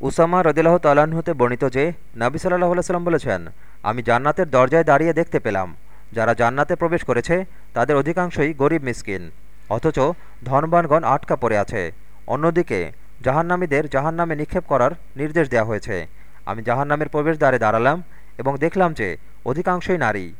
Osama রদিল্লাহ হতে বর্ণিত যে, নাবি সাল্লাহ সাল্লাম বলেছেন, আমি জান্নাতের দরজায় দাঁড়িয়ে দেখতে পেলাম। যারা জান্নাতে প্রবেশ করেছে, তাদের অধিকাংশই গরিব মিসকিন। অথচ ধনবানগণ আটকা পড়ে আছে। অন্যদিকে, জাহান্নামীদের জাহান্নামে নিক্ষেপ করার নির্দেশ দেওয়া হয়েছে। আমি জাহান্নামের প্রবেশদ্বারে দাঁড়ালাম এবং দেখলাম যে, অধিকাংশই নারী।